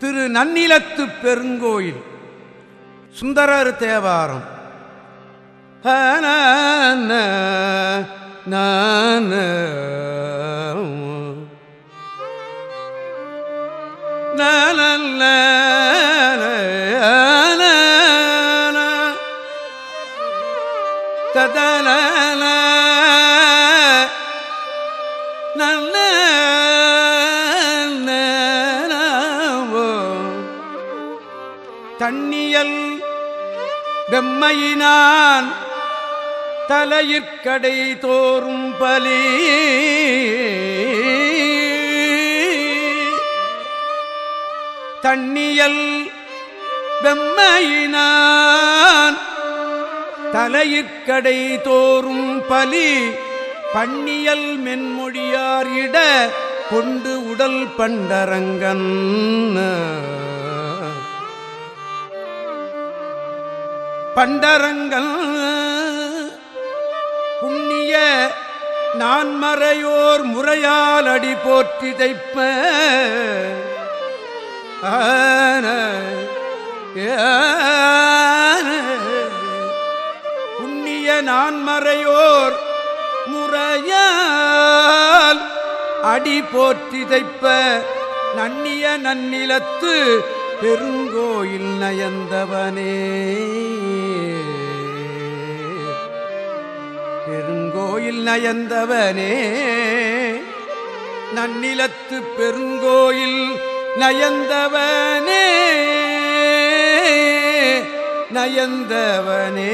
திரு நன்னிலத்து பெருங்கோயில் சுந்தரர் தேவாரம் ஹன நான ததல நல்ல தண்ணியல் வெம்மையினான் தலையிற்கடை தோறும் பலி. தண்ணியல் வெம்மையினான் தலையிற்கடை தோறும் பலி. பண்ணியல் மென்மொழியார் இட கொண்டு உடல் பண்டரங்கன். பண்டரங்கள். புண்ணிய நான்மறையோர் முறையால் அடி போற்றி தைப்ப. ஆன, ஆன. புண்ணிய நான்மறையோர் முறையால் அடி போற்றி தைப்ப. நன்னிய நன்னிலத்து பெருங்கோயில் நயந்தவனே. பெருங்கோயில் நயந்தவனே. நன்னிலத்து பெருங்கோயில் நயந்தவனே. நயந்தவனே.